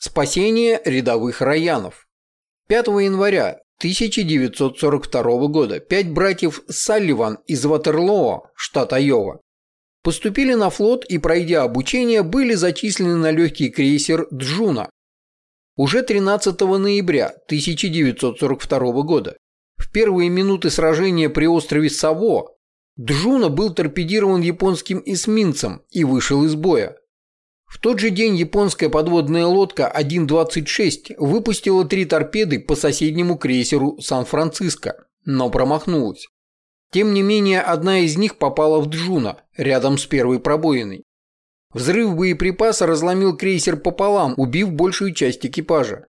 Спасение рядовых Райанов. 5 января 1942 года пять братьев Салливан из Ватерлоо, штат Айова, поступили на флот и, пройдя обучение, были зачислены на легкий крейсер «Джуна». Уже 13 ноября 1942 года, в первые минуты сражения при острове Саво, Джуна был торпедирован японским эсминцем и вышел из боя. В тот же день японская подводная лодка 1.26 выпустила три торпеды по соседнему крейсеру Сан-Франциско, но промахнулась. Тем не менее, одна из них попала в Джуна, рядом с первой пробоиной. Взрыв боеприпаса разломил крейсер пополам, убив большую часть экипажа.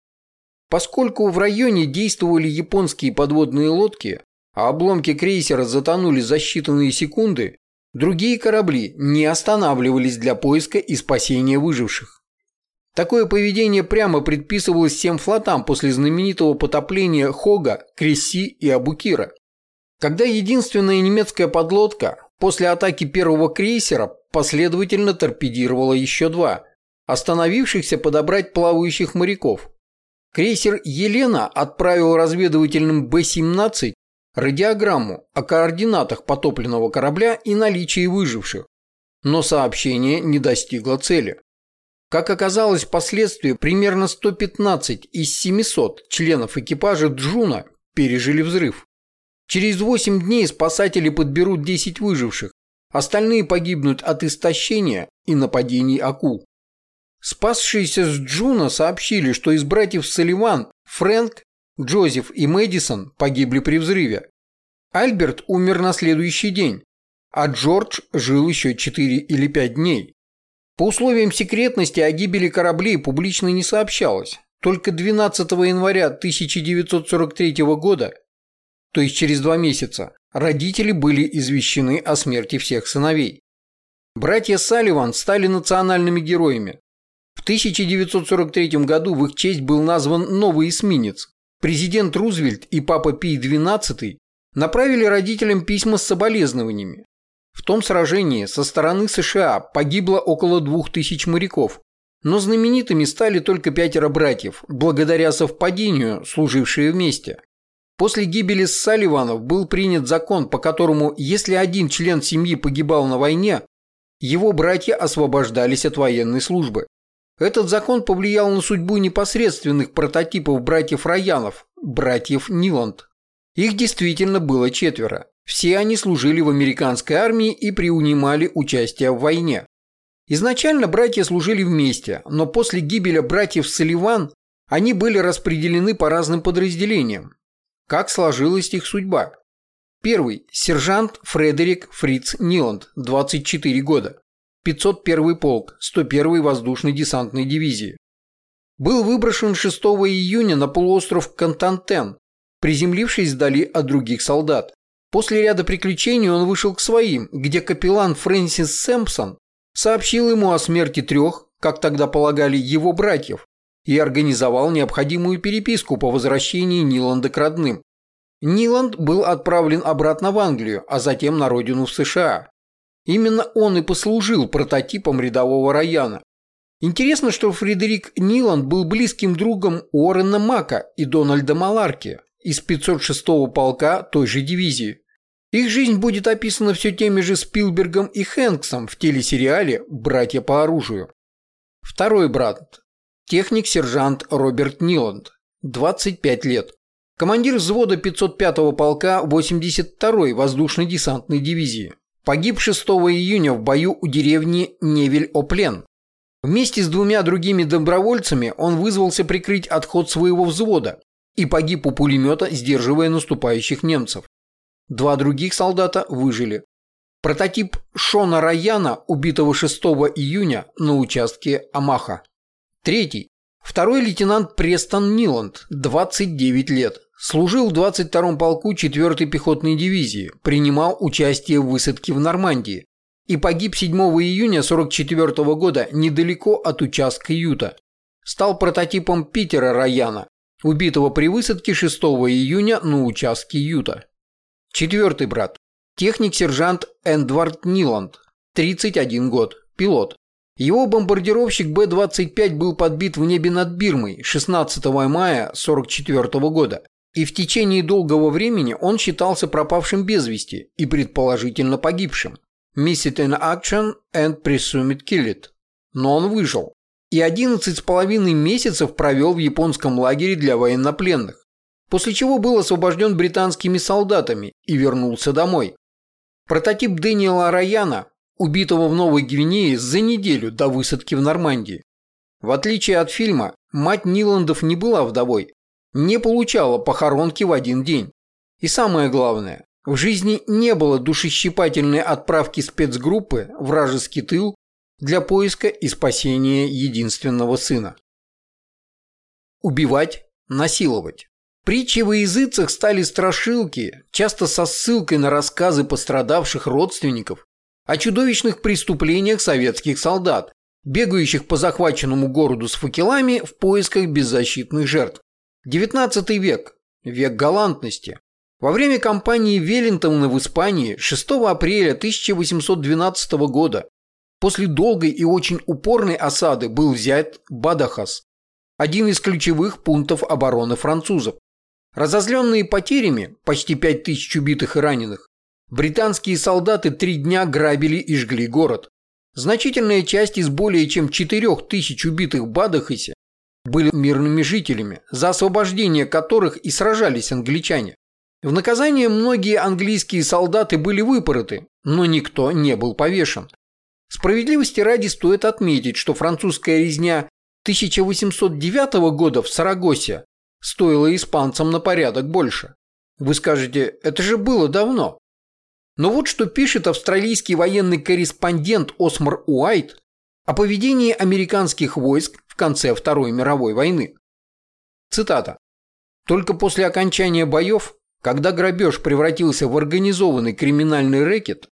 Поскольку в районе действовали японские подводные лодки, а обломки крейсера затонули за считанные секунды, Другие корабли не останавливались для поиска и спасения выживших. Такое поведение прямо предписывалось всем флотам после знаменитого потопления Хога, Кресси и Абукира. Когда единственная немецкая подлодка после атаки первого крейсера последовательно торпедировала еще два, остановившихся подобрать плавающих моряков. Крейсер «Елена» отправил разведывательным Б-17 радиограмму о координатах потопленного корабля и наличии выживших, но сообщение не достигло цели. Как оказалось впоследствии, примерно 115 из 700 членов экипажа Джуна пережили взрыв. Через 8 дней спасатели подберут 10 выживших, остальные погибнут от истощения и нападений акул. Спасшиеся с Джуна сообщили, что из братьев Салливан Фрэнк Джозеф и Мэдисон погибли при взрыве. Альберт умер на следующий день, а Джордж жил еще 4 или 5 дней. По условиям секретности о гибели кораблей публично не сообщалось. Только 12 января 1943 года, то есть через два месяца, родители были извещены о смерти всех сыновей. Братья Салливан стали национальными героями. В 1943 году в их честь был назван новый эсминец, Президент Рузвельт и папа Пий XII направили родителям письма с соболезнованиями. В том сражении со стороны США погибло около двух тысяч моряков, но знаменитыми стали только пятеро братьев, благодаря совпадению, служившие вместе. После гибели Салливанов был принят закон, по которому, если один член семьи погибал на войне, его братья освобождались от военной службы. Этот закон повлиял на судьбу непосредственных прототипов братьев Раянов, братьев Ниланд. Их действительно было четверо. Все они служили в американской армии и приунимали участие в войне. Изначально братья служили вместе, но после гибели братьев Салливан они были распределены по разным подразделениям. Как сложилась их судьба? Первый – сержант Фредерик Фриц Ниланд, 24 года. 501 полк 101-й воздушной десантной дивизии. Был выброшен 6 июня на полуостров Контантен, приземлившись вдали от других солдат. После ряда приключений он вышел к своим, где капеллан Фрэнсис Сэмпсон сообщил ему о смерти трех, как тогда полагали, его братьев, и организовал необходимую переписку по возвращении Ниланда к родным. Ниланд был отправлен обратно в Англию, а затем на родину в США. Именно он и послужил прототипом рядового Раяна. Интересно, что Фредерик Ниланд был близким другом Уоррена Мака и Дональда Маларки из 506-го полка той же дивизии. Их жизнь будет описана все теми же Спилбергом и Хэнксом в телесериале «Братья по оружию». Второй брат – техник-сержант Роберт Ниланд, 25 лет. Командир взвода 505-го полка 82-й воздушно-десантной дивизии. Погиб 6 июня в бою у деревни Невель-Оплен. Вместе с двумя другими добровольцами он вызвался прикрыть отход своего взвода и погиб у пулемета, сдерживая наступающих немцев. Два других солдата выжили. Прототип Шона Раяна, убитого 6 июня на участке Амаха. Третий. Второй лейтенант Престон Ниланд, 29 лет. Служил в 22-м полку 4-й пехотной дивизии, принимал участие в высадке в Нормандии и погиб 7 июня 44 -го года недалеко от участка Юта. Стал прототипом Питера Раяна, убитого при высадке 6 июня на участке Юта. Четвертый брат. Техник-сержант Эндвард Ниланд, 31 год, пилот. Его бомбардировщик Б-25 был подбит в небе над Бирмой 16 мая 1944 года, и в течение долгого времени он считался пропавшим без вести и предположительно погибшим. Missed in action and presumed killed. Но он выжил и 11 с половиной месяцев провел в японском лагере для военнопленных, после чего был освобожден британскими солдатами и вернулся домой. Прототип Дэниела Раяна убитого в Новой Гвинее за неделю до высадки в Нормандии. В отличие от фильма, мать Ниландов не была вдовой, не получала похоронки в один день. И самое главное, в жизни не было душещипательной отправки спецгруппы вражеский тыл для поиска и спасения единственного сына. Убивать, насиловать. Притчи во языцах стали страшилки, часто со ссылкой на рассказы пострадавших родственников о чудовищных преступлениях советских солдат, бегающих по захваченному городу с факелами в поисках беззащитных жертв. 19 век. Век галантности. Во время кампании Веллингтона в Испании 6 апреля 1812 года после долгой и очень упорной осады был взят Бадахас, один из ключевых пунктов обороны французов. Разозленные потерями, почти 5000 убитых и раненых, Британские солдаты три дня грабили и жгли город. Значительная часть из более чем 4000 убитых в Бадахасе были мирными жителями, за освобождение которых и сражались англичане. В наказание многие английские солдаты были выпороты, но никто не был повешен. Справедливости ради стоит отметить, что французская резня 1809 года в Сарагосе стоила испанцам на порядок больше. Вы скажете, это же было давно. Но вот что пишет австралийский военный корреспондент Осмар Уайт о поведении американских войск в конце Второй мировой войны. Цитата. «Только после окончания боев, когда грабеж превратился в организованный криминальный рэкет,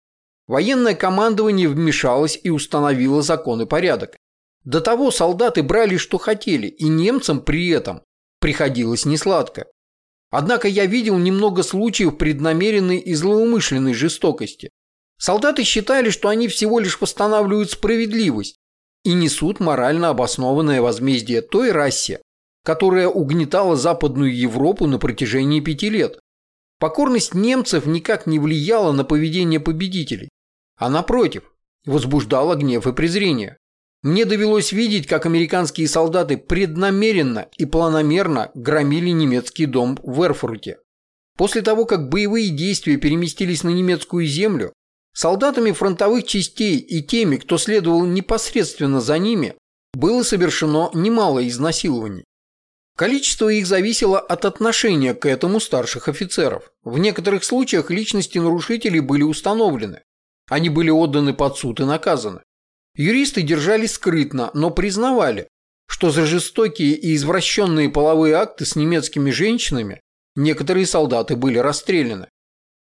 военное командование вмешалось и установило закон и порядок. До того солдаты брали, что хотели, и немцам при этом приходилось несладко. Однако я видел немного случаев преднамеренной и злоумышленной жестокости. Солдаты считали, что они всего лишь восстанавливают справедливость и несут морально обоснованное возмездие той расе, которая угнетала Западную Европу на протяжении пяти лет. Покорность немцев никак не влияла на поведение победителей, а напротив, возбуждала гнев и презрение. Мне довелось видеть, как американские солдаты преднамеренно и планомерно громили немецкий дом в Эрфурте. После того, как боевые действия переместились на немецкую землю, солдатами фронтовых частей и теми, кто следовал непосредственно за ними, было совершено немало изнасилований. Количество их зависело от отношения к этому старших офицеров. В некоторых случаях личности нарушителей были установлены. Они были отданы под суд и наказаны. Юристы держались скрытно, но признавали, что за жестокие и извращенные половые акты с немецкими женщинами некоторые солдаты были расстреляны.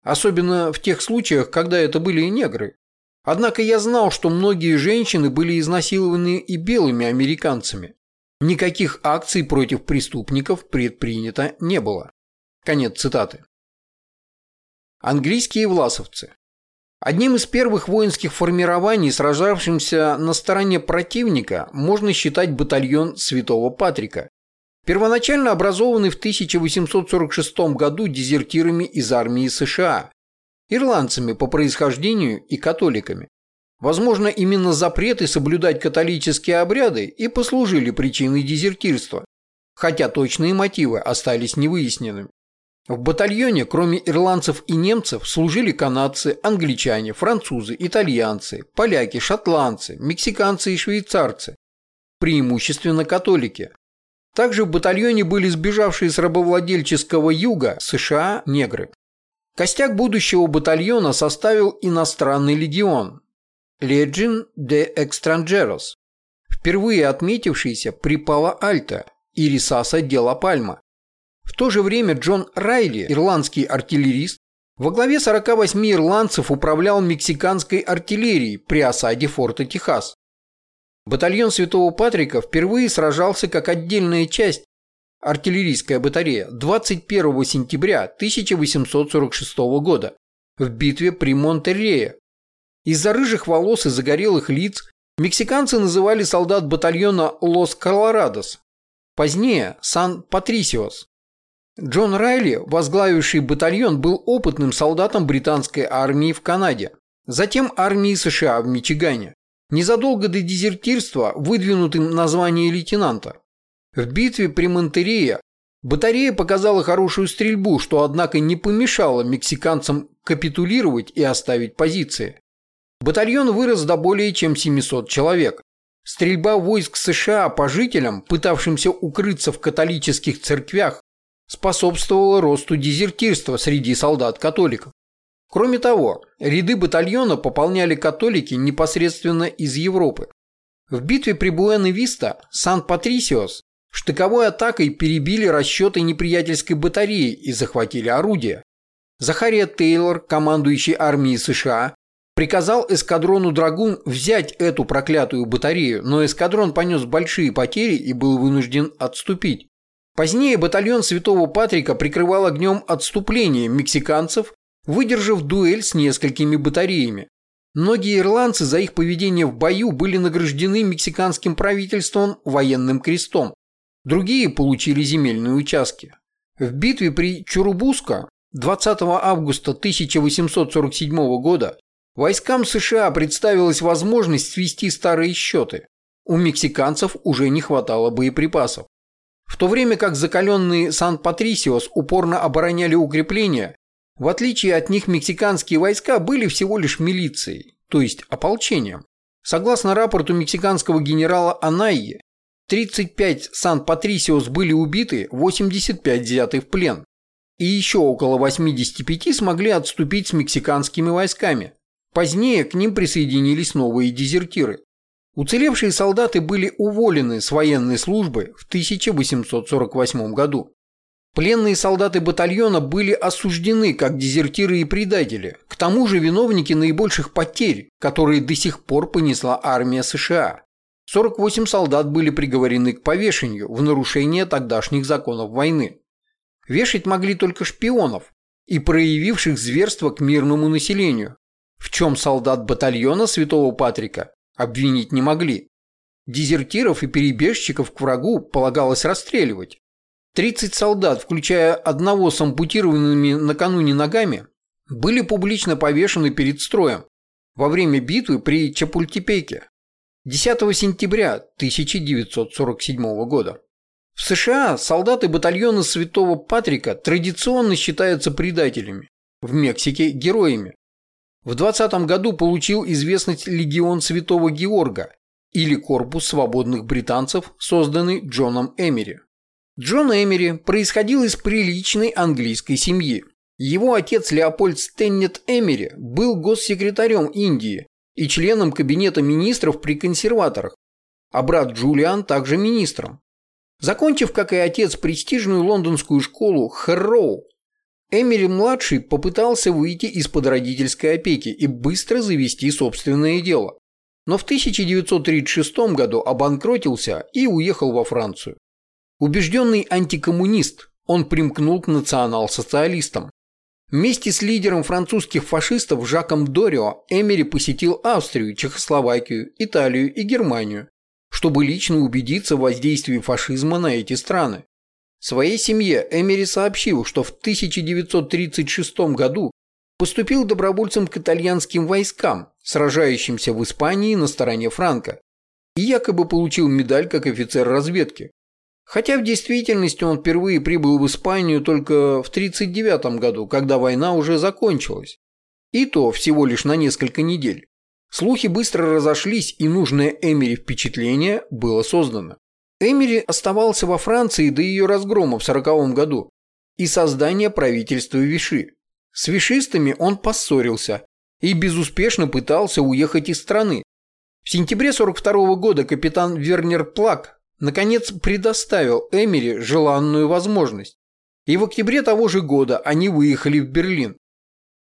Особенно в тех случаях, когда это были негры. Однако я знал, что многие женщины были изнасилованы и белыми американцами. Никаких акций против преступников предпринято не было. Конец цитаты. Английские власовцы. Одним из первых воинских формирований, сражавшимся на стороне противника, можно считать батальон Святого Патрика, первоначально образованный в 1846 году дезертирами из армии США, ирландцами по происхождению и католиками. Возможно, именно запреты соблюдать католические обряды и послужили причиной дезертирства, хотя точные мотивы остались невыясненными. В батальоне, кроме ирландцев и немцев, служили канадцы, англичане, французы, итальянцы, поляки, шотландцы, мексиканцы и швейцарцы, преимущественно католики. Также в батальоне были сбежавшие с рабовладельческого юга США негры. Костяк будущего батальона составил иностранный легион Legion de Extranjeros, впервые отметившийся при Пала-Альто и Рисаса де Ла Пальма, в то же время Джон Райли, ирландский артиллерист, во главе 48 ирландцев управлял мексиканской артиллерией при осаде форта Техас. Батальон Святого Патрика впервые сражался как отдельная часть артиллерийская батарея 21 сентября 1846 года в битве при Монтеррее. Из-за рыжих волос и загорелых лиц Мексиканцы называли солдат батальона Лос Колорадос, позднее Сан-Патрисиос. Джон Райли, возглавивший батальон, был опытным солдатом британской армии в Канаде, затем армии США в Мичигане, незадолго до дезертирства выдвинутым на звание лейтенанта. В битве при Монтерее батарея показала хорошую стрельбу, что, однако, не помешало мексиканцам капитулировать и оставить позиции. Батальон вырос до более чем 700 человек. Стрельба войск США по жителям, пытавшимся укрыться в католических церквях, способствовала росту дезертирства среди солдат-католиков. Кроме того, ряды батальона пополняли католики непосредственно из Европы. В битве при Буэна-Виста Сан-Патрисиос штыковой атакой перебили расчеты неприятельской батареи и захватили орудия. Захария Тейлор, командующий армией США, приказал эскадрону «Драгун» взять эту проклятую батарею, но эскадрон понес большие потери и был вынужден отступить. Позднее батальон Святого Патрика прикрывал огнем отступление мексиканцев, выдержав дуэль с несколькими батареями. Многие ирландцы за их поведение в бою были награждены мексиканским правительством военным крестом. Другие получили земельные участки. В битве при Чурубуско 20 августа 1847 года войскам США представилась возможность свести старые счеты. У мексиканцев уже не хватало боеприпасов. В то время как закаленные Сан-Патрисиос упорно обороняли укрепления, в отличие от них мексиканские войска были всего лишь милицией, то есть ополчением. Согласно рапорту мексиканского генерала Анайе, 35 Сан-Патрисиос были убиты, 85 взяты в плен. И еще около 85 смогли отступить с мексиканскими войсками. Позднее к ним присоединились новые дезертиры. Уцелевшие солдаты были уволены с военной службы в 1848 году. Пленные солдаты батальона были осуждены как дезертиры и предатели, к тому же виновники наибольших потерь, которые до сих пор понесла армия США. 48 солдат были приговорены к повешению в нарушение тогдашних законов войны. Вешать могли только шпионов и проявивших зверство к мирному населению, в чем солдат батальона Святого Патрика обвинить не могли. Дезертиров и перебежчиков к врагу полагалось расстреливать. 30 солдат, включая одного с ампутированными накануне ногами, были публично повешены перед строем во время битвы при Чапультепеке 10 сентября 1947 года. В США солдаты батальона Святого Патрика традиционно считаются предателями, в Мексике – героями, в 20 году получил известность Легион Святого Георга или Корпус свободных британцев, созданный Джоном Эмери. Джон Эмери происходил из приличной английской семьи. Его отец Леопольд Стеннет Эмери был госсекретарем Индии и членом кабинета министров при консерваторах, а брат Джулиан также министром. Закончив, как и отец, престижную лондонскую школу Хэрроу, Эмили-младший попытался выйти из-под родительской опеки и быстро завести собственное дело. Но в 1936 году обанкротился и уехал во Францию. Убежденный антикоммунист, он примкнул к национал-социалистам. Вместе с лидером французских фашистов Жаком Дорио Эмери посетил Австрию, Чехословакию, Италию и Германию, чтобы лично убедиться в воздействии фашизма на эти страны. Своей семье Эмери сообщил, что в 1936 году поступил добровольцем к итальянским войскам, сражающимся в Испании на стороне Франка, и якобы получил медаль как офицер разведки. Хотя в действительности он впервые прибыл в Испанию только в 1939 году, когда война уже закончилась. И то всего лишь на несколько недель. Слухи быстро разошлись, и нужное Эмери впечатление было создано. Эмери оставался во Франции до ее разгрома в 1940 году и создания правительства Виши. С вишистами он поссорился и безуспешно пытался уехать из страны. В сентябре 1942 года капитан Вернер Плак наконец предоставил Эмери желанную возможность. И в октябре того же года они выехали в Берлин,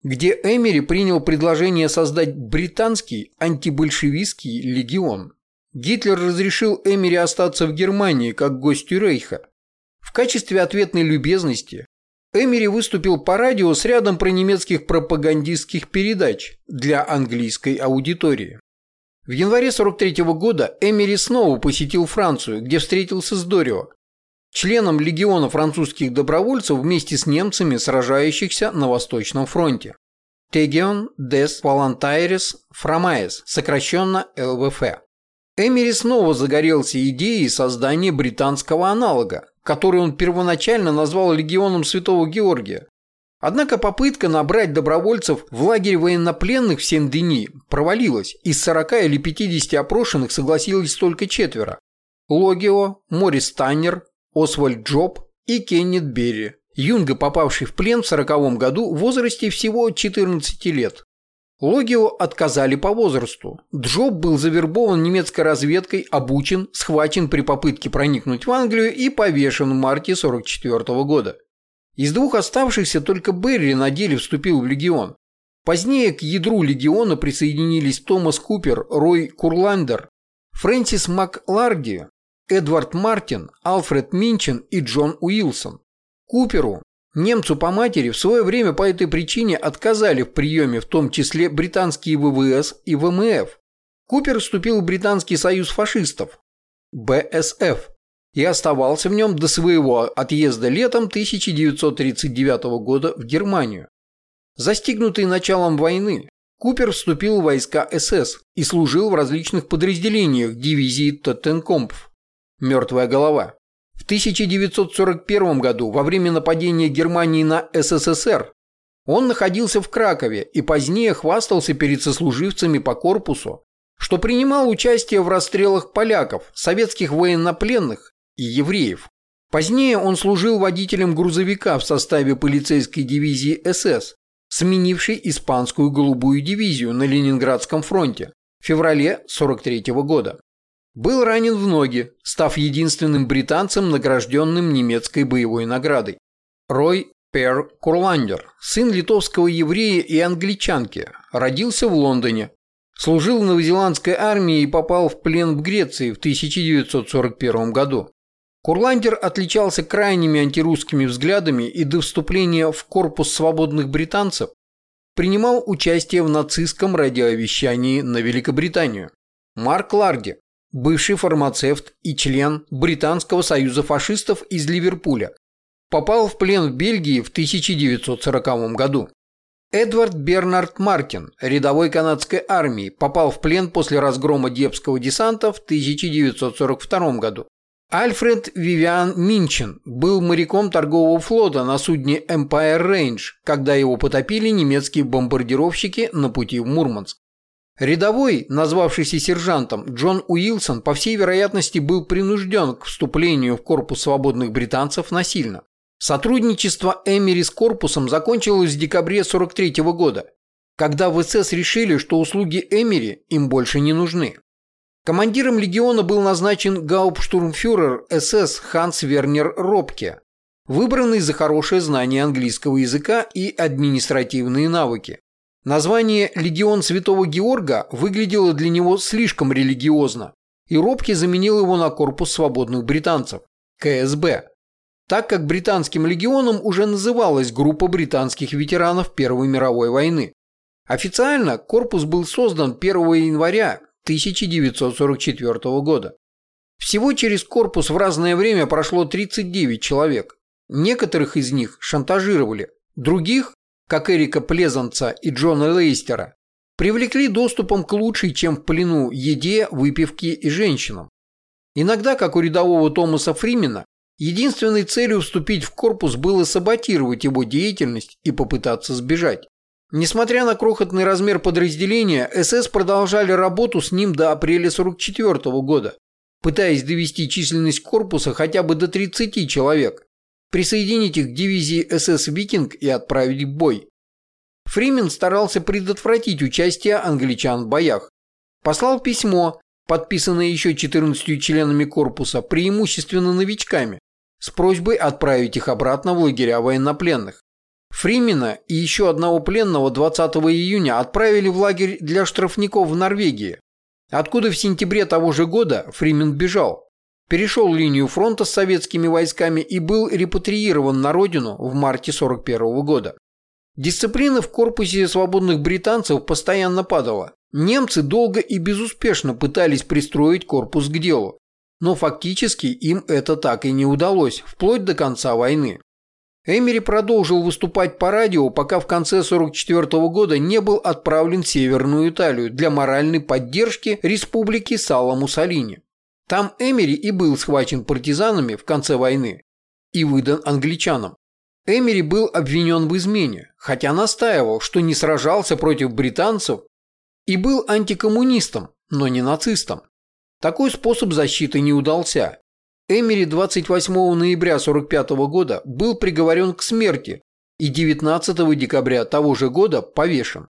где Эмери принял предложение создать британский антибольшевистский легион. Гитлер разрешил Эмери остаться в Германии как гостю Рейха. В качестве ответной любезности Эмери выступил по радио с рядом пронемецких пропагандистских передач для английской аудитории. В январе 43 года Эмери снова посетил Францию, где встретился с Дорио, членом легиона французских добровольцев вместе с немцами, сражающихся на Восточном фронте. Тегион des Voluntaires Framais, сокращенно ЛВФ. Эмери снова загорелся идеей создания британского аналога, который он первоначально назвал легионом Святого Георгия. Однако попытка набрать добровольцев в лагерь военнопленных в Сен-Дени провалилась, из 40 или 50 опрошенных согласились только четверо. Логио, Морис Таннер, Освальд Джоб и Кеннет Берри, юнга, попавший в плен в 40 году в возрасте всего 14 лет. Логио отказали по возрасту. Джоб был завербован немецкой разведкой, обучен, схвачен при попытке проникнуть в Англию и повешен в марте 44 года. Из двух оставшихся только Берри на деле вступил в легион. Позднее к ядру легиона присоединились Томас Купер, Рой Курландер, Фрэнсис Макларди, Эдвард Мартин, Алфред Минчин и Джон Уилсон. Куперу, немцу по матери, в свое время по этой причине отказали в приеме в том числе британские ВВС и ВМФ. Купер вступил в Британский союз фашистов, БСФ, и оставался в нем до своего отъезда летом 1939 года в Германию. Застигнутый началом войны, Купер вступил в войска СС и служил в различных подразделениях дивизии Тоттенкомпф «Мертвая голова». В 1941 году, во время нападения Германии на СССР, он находился в Кракове и позднее хвастался перед сослуживцами по корпусу, что принимал участие в расстрелах поляков, советских военнопленных и евреев. Позднее он служил водителем грузовика в составе полицейской дивизии СС, сменившей испанскую голубую дивизию на Ленинградском фронте в феврале 1943 года. Был ранен в ноги, став единственным британцем, награжденным немецкой боевой наградой. Рой Пер Курландер, сын литовского еврея и англичанки, родился в Лондоне. Служил в новозеландской армии и попал в плен в Греции в 1941 году. Курландер отличался крайними антирусскими взглядами и до вступления в корпус свободных британцев принимал участие в нацистском радиовещании на Великобританию. Марк Ларди, бывший фармацевт и член Британского союза фашистов из Ливерпуля, попал в плен в Бельгии в 1940 году. Эдвард Бернард Мартин, рядовой канадской армии, попал в плен после разгрома Депского десанта в 1942 году. Альфред Вивиан Минчин был моряком торгового флота на судне Empire Range, когда его потопили немецкие бомбардировщики на пути в Мурманск. Рядовой, назвавшийся сержантом, Джон Уилсон, по всей вероятности, был принужден к вступлению в корпус свободных британцев насильно. Сотрудничество Эмери с корпусом закончилось в декабре 43 года, когда в СС решили, что услуги Эмери им больше не нужны. Командиром легиона был назначен гауптштурмфюрер СС Ханс Вернер Робке, выбранный за хорошее знание английского языка и административные навыки. Название «Легион Святого Георга» выглядело для него слишком религиозно, и Робке заменил его на Корпус свободных британцев – КСБ, так как британским легионом уже называлась группа британских ветеранов Первой мировой войны. Официально корпус был создан 1 января 1944 года. Всего через корпус в разное время прошло 39 человек. Некоторых из них шантажировали, других, как Эрика Плезанца и Джона Лейстера, привлекли доступом к лучшей, чем в плену, еде, выпивке и женщинам. Иногда, как у рядового Томаса Фримена, единственной целью вступить в корпус было саботировать его деятельность и попытаться сбежать. Несмотря на крохотный размер подразделения, СС продолжали работу с ним до апреля 1944 года, пытаясь довести численность корпуса хотя бы до 30 человек, присоединить их к дивизии СС «Викинг» и отправить в бой. Фримен старался предотвратить участие англичан в боях. Послал письмо, подписанное еще 14 членами корпуса, преимущественно новичками, с просьбой отправить их обратно в лагеря военнопленных. Фримена и еще одного пленного 20 июня отправили в лагерь для штрафников в Норвегии, откуда в сентябре того же года Фримен бежал, перешел линию фронта с советскими войсками и был репатриирован на родину в марте 41 года. Дисциплина в корпусе свободных британцев постоянно падала. Немцы долго и безуспешно пытались пристроить корпус к делу, но фактически им это так и не удалось, вплоть до конца войны. Эмери продолжил выступать по радио, пока в конце 1944 года не был отправлен в Северную Италию для моральной поддержки республики Салла Муссолини. Там Эмери и был схвачен партизанами в конце войны и выдан англичанам. Эмери был обвинен в измене, хотя настаивал, что не сражался против британцев и был антикоммунистом, но не нацистом. Такой способ защиты не удался, Эмери 28 ноября 1945 года был приговорен к смерти и 19 декабря того же года повешен.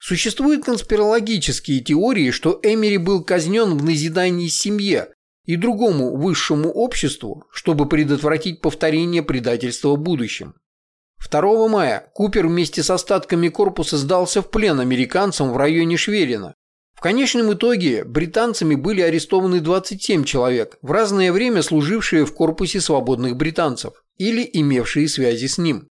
Существуют конспирологические теории, что Эмери был казнен в назидании семье и другому высшему обществу, чтобы предотвратить повторение предательства в будущем. 2 мая Купер вместе с остатками корпуса сдался в плен американцам в районе Шверина в конечном итоге британцами были арестованы 27 человек, в разное время служившие в корпусе свободных британцев или имевшие связи с ним.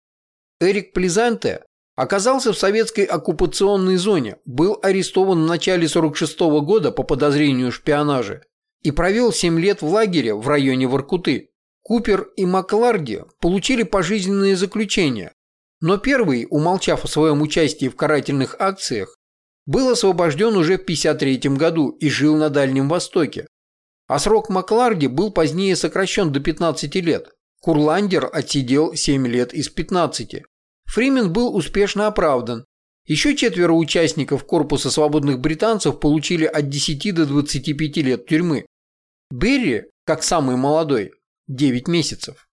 Эрик Плезанте оказался в советской оккупационной зоне, был арестован в начале 46 -го года по подозрению в шпионаже и провел 7 лет в лагере в районе Воркуты. Купер и Макларди получили пожизненные заключения, но первый, умолчав о своем участии в карательных акциях, был освобожден уже в 1953 году и жил на Дальнем Востоке. А срок Макларди был позднее сокращен до 15 лет. Курландер отсидел 7 лет из 15. Фримен был успешно оправдан. Еще четверо участников Корпуса свободных британцев получили от 10 до 25 лет тюрьмы. Берри, как самый молодой, 9 месяцев.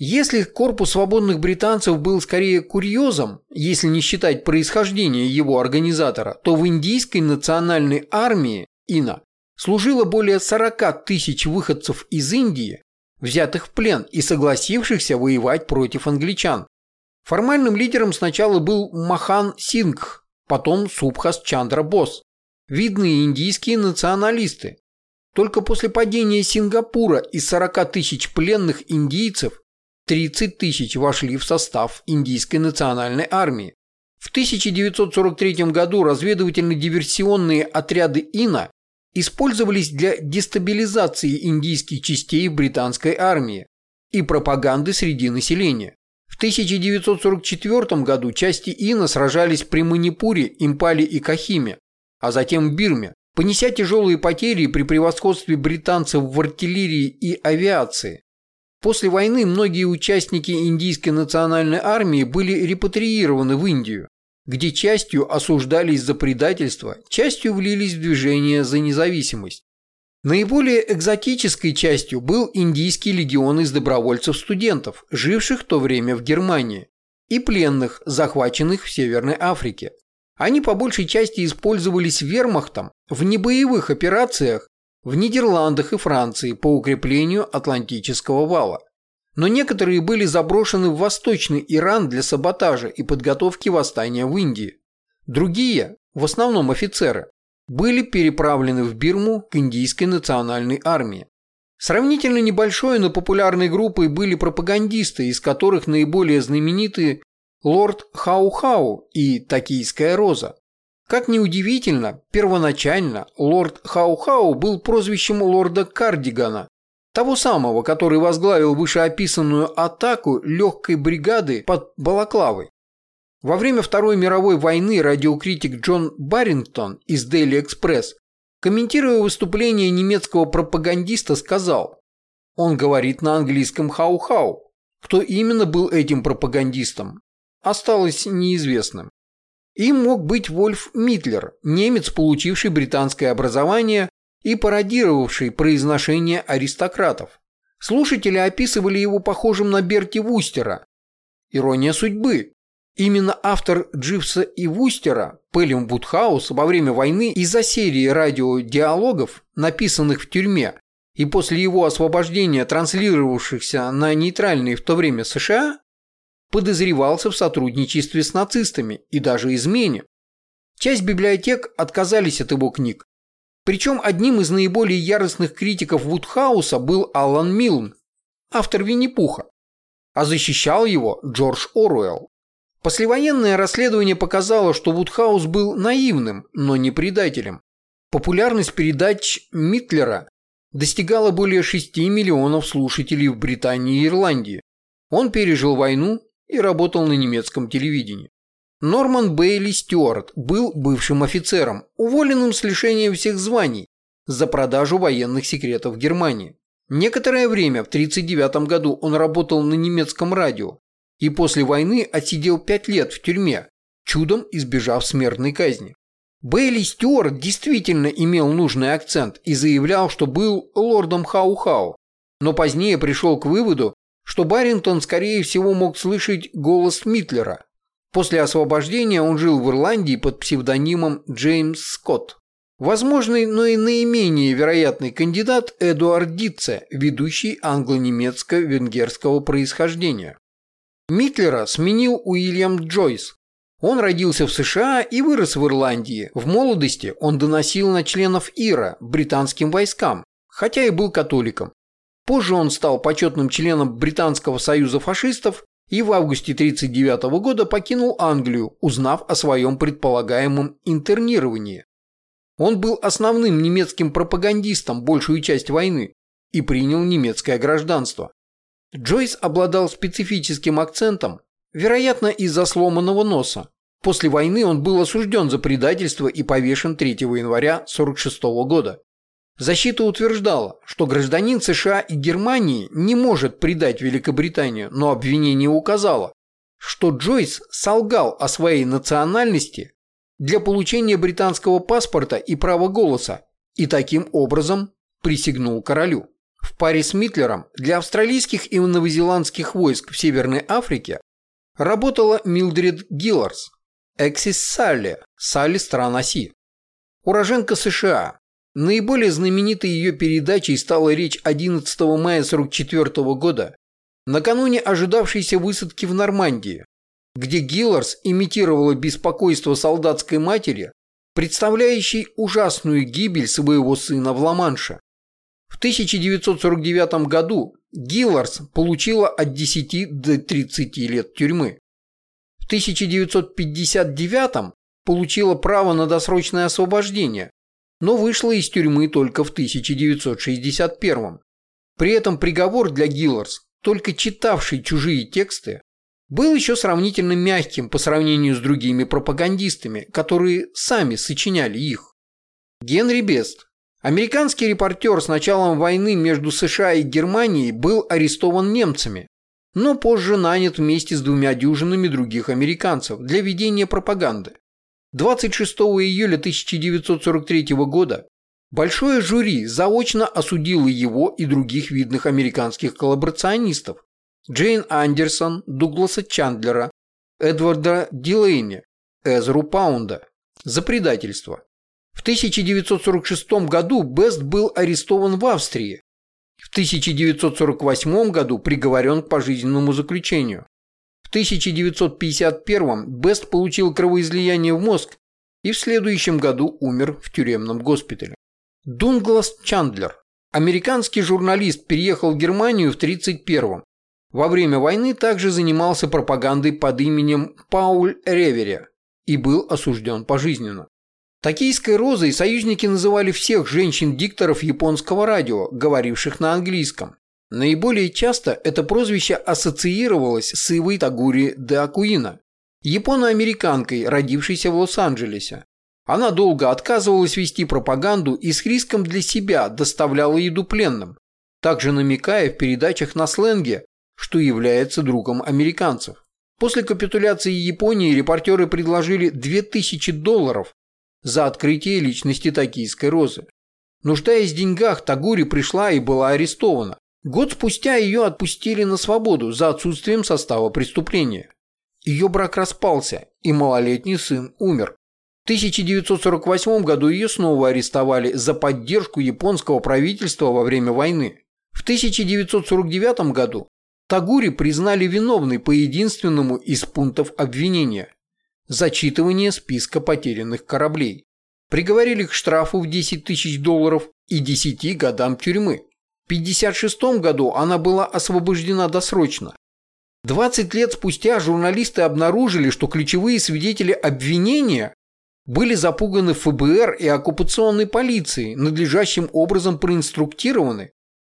Если корпус свободных британцев был скорее курьезом, если не считать происхождение его организатора, то в индийской национальной армии ИНА служило более 40 тысяч выходцев из Индии, взятых в плен и согласившихся воевать против англичан. Формальным лидером сначала был Махан Сингх, потом Субхас Чандра Бос, видные индийские националисты. Только после падения Сингапура из 40 тысяч пленных индийцев 30 тысяч вошли в состав Индийской национальной армии. В 1943 году разведывательно-диверсионные отряды ИНА использовались для дестабилизации индийских частей британской армии и пропаганды среди населения. В 1944 году части ИНА сражались при Манипуре, Импале и Кахиме, а затем в Бирме, понеся тяжелые потери при превосходстве британцев в артиллерии и авиации. После войны многие участники индийской национальной армии были репатриированы в Индию, где частью осуждались за предательство, частью влились в движение за независимость. Наиболее экзотической частью был Индийский легион из добровольцев-студентов, живших в то время в Германии, и пленных, захваченных в Северной Африке. Они по большей части использовались вермахтом в небоевых операциях в Нидерландах и Франции по укреплению Атлантического вала. Но некоторые были заброшены в Восточный Иран для саботажа и подготовки восстания в Индии. Другие, в основном офицеры, были переправлены в Бирму к индийской национальной армии. Сравнительно небольшой, но популярной группой были пропагандисты, из которых наиболее знамениты лорд Хау-Хау и Токийская роза. Как ни удивительно, первоначально лорд Хау-Хау был прозвищем лорда Кардигана, того самого, который возглавил вышеописанную атаку легкой бригады под Балаклавой. Во время Второй мировой войны радиокритик Джон Баррингтон из Daily Express, комментируя выступление немецкого пропагандиста, сказал «Он говорит на английском хау-хау». Кто именно был этим пропагандистом, осталось неизвестным. Им мог быть Вольф Митлер, немец, получивший британское образование и пародировавший произношение аристократов. Слушатели описывали его похожим на Берти Вустера. Ирония судьбы. Именно автор Дживса и Вустера, Пелем Вудхаус, во время войны из-за серии радиодиалогов, написанных в тюрьме, и после его освобождения транслировавшихся на нейтральные в то время США, подозревался в сотрудничестве с нацистами и даже измене. Часть библиотек отказались от его книг. Причем одним из наиболее яростных критиков Вудхауса был Алан Милн, автор Винни-Пуха, а защищал его Джордж Оруэлл. По Послевоенное расследование показало, что Вудхаус был наивным, но не предателем. Популярность передач Митлера достигала более 6 миллионов слушателей в Британии и Ирландии. Он пережил войну и работал на немецком телевидении. Норман Бейли Стюарт был бывшим офицером, уволенным с лишением всех званий за продажу военных секретов Германии. Некоторое время, в 1939 году, он работал на немецком радио и после войны отсидел 5 лет в тюрьме, чудом избежав смертной казни. Бейли Стюарт действительно имел нужный акцент и заявлял, что был лордом Хау-Хау, но позднее пришел к выводу, что Баррингтон, скорее всего, мог слышать голос Митлера. После освобождения он жил в Ирландии под псевдонимом Джеймс Скотт. Возможный, но и наименее вероятный кандидат Эдуард Дитце, ведущий англо-немецко-венгерского происхождения. Митлера сменил Уильям Джойс, он родился в США и вырос в Ирландии. В молодости он доносил на членов ИРА, британским войскам, хотя и был католиком. Позже он стал почетным членом Британского союза фашистов и в августе 1939 года покинул Англию, узнав о своем предполагаемом интернировании. Он был основным немецким пропагандистом большую часть войны и принял немецкое гражданство. Джойс обладал специфическим акцентом, Вероятно, из-за сломанного носа. После войны он был осужден за предательство и повешен 3 января 1946 года. Защита утверждала, что гражданин США и Германии не может предать Великобританию, но обвинение указало, что Джойс солгал о своей национальности для получения британского паспорта и права голоса и таким образом присягнул королю. В паре с Митлером для австралийских и новозеландских войск в Северной Африке работала Милдред Гилларс, Эксис Салли, Салли стран оси. Уроженка США. Наиболее знаменитой ее передачей стала речь 11 мая 1944 года, накануне ожидавшейся высадки в Нормандии, где Гилларс имитировала беспокойство солдатской матери, представляющей ужасную гибель своего сына в Ла-Манше. В 1949 году Гилларс получила от 10 до 30 лет тюрьмы. В 1959 получила право на досрочное освобождение, но вышла из тюрьмы только в 1961. При этом приговор для Гилларс, только читавший чужие тексты, был еще сравнительно мягким по сравнению с другими пропагандистами, которые сами сочиняли их. Генри Бест Американский репортер с началом войны между США и Германией был арестован немцами, но позже нанят вместе с двумя дюжинами других американцев для ведения пропаганды. 26 июля 1943 года большое жюри заочно осудило его и других видных американских коллаборационистов Джейн Андерсон, Дугласа Чандлера, Эдварда Дилейни, Эзру Паунда за предательство. В 1946 году Бест был арестован в Австрии. В 1948 году приговорен к пожизненному заключению. В 1951 Бест получил кровоизлияние в мозг и в следующем году умер в тюремном госпитале. Дунглас Чандлер, американский журналист, переехал в Германию в 1931 Во время войны также занимался пропагандой под именем Пауль Ревере и был осужден пожизненно. Токийской розой союзники называли всех женщин-дикторов японского радио, говоривших на английском. Наиболее часто это прозвище ассоциировалось с Ивой Тагури де Акуина, японо-американкой, родившейся в Лос-Анджелесе. Она долго отказывалась вести пропаганду и с риском для себя доставляла еду пленным, также намекая в передачах на сленге, что является другом американцев. После капитуляции Японии репортеры предложили 2000 долларов за открытие личности токийской розы. Нуждаясь в деньгах, Тагури пришла и была арестована. Год спустя ее отпустили на свободу за отсутствием состава преступления. Ее брак распался, и малолетний сын умер. В 1948 году ее снова арестовали за поддержку японского правительства во время войны. В 1949 году Тагури признали виновной по единственному из пунктов обвинения зачитывание списка потерянных кораблей. Приговорили к штрафу в 10 тысяч долларов и 10 годам тюрьмы. В 1956 году она была освобождена досрочно. 20 лет спустя журналисты обнаружили, что ключевые свидетели обвинения были запуганы ФБР и оккупационной полицией, надлежащим образом проинструктированы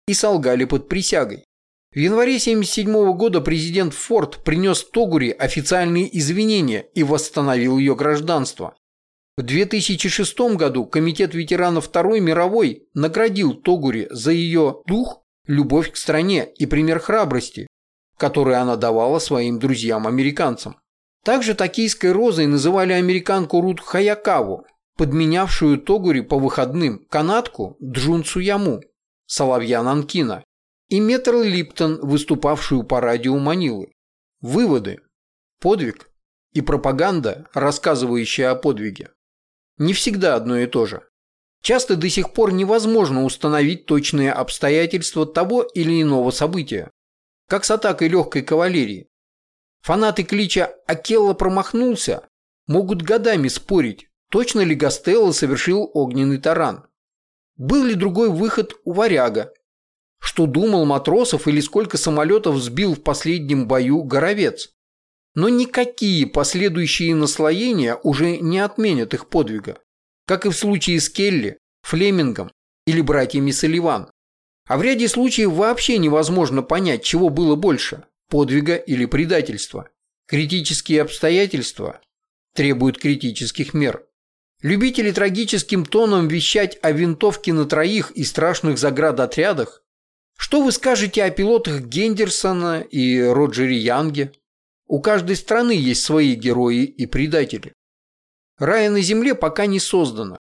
и солгали под присягой. В январе 1977 года президент Форд принес Тогури официальные извинения и восстановил ее гражданство. В 2006 году Комитет ветеранов Второй мировой наградил Тогури за ее дух, любовь к стране и пример храбрости, который она давала своим друзьям-американцам. Также токийской розой называли американку Рут Хаякаву, подменявшую Тогури по выходным канатку Джун Яму, соловья Нанкина, и Метрл Липтон, выступавшую по радио Манилы. Выводы. Подвиг и пропаганда, рассказывающая о подвиге. Не всегда одно и то же. Часто до сих пор невозможно установить точные обстоятельства того или иного события, как с атакой легкой кавалерии. Фанаты клича «Акелла промахнулся» могут годами спорить, точно ли Гастелло совершил огненный таран. Был ли другой выход у варяга, что думал матросов или сколько самолетов сбил в последнем бою Горовец. Но никакие последующие наслоения уже не отменят их подвига, как и в случае с Келли, Флемингом или братьями Салливан. А в ряде случаев вообще невозможно понять, чего было больше – подвига или предательства. Критические обстоятельства требуют критических мер. Любители трагическим тоном вещать о винтовке на троих и страшных заградотрядах что вы скажете о пилотах Гендерсона и Роджере Янге? У каждой страны есть свои герои и предатели. Рая на Земле пока не создано.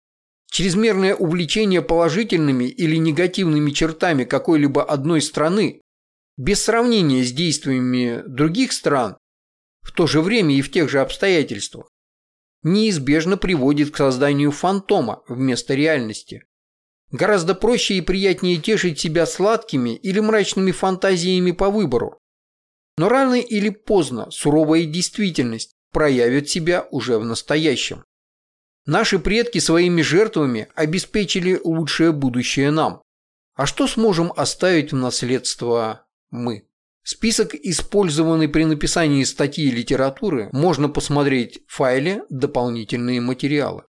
Чрезмерное увлечение положительными или негативными чертами какой-либо одной страны, без сравнения с действиями других стран, в то же время и в тех же обстоятельствах, неизбежно приводит к созданию фантома вместо реальности. Гораздо проще и приятнее тешить себя сладкими или мрачными фантазиями по выбору. Но рано или поздно суровая действительность проявит себя уже в настоящем. Наши предки своими жертвами обеспечили лучшее будущее нам. А что сможем оставить в наследство мы? Список, использованный при написании статьи литературы, можно посмотреть в файле «Дополнительные материалы».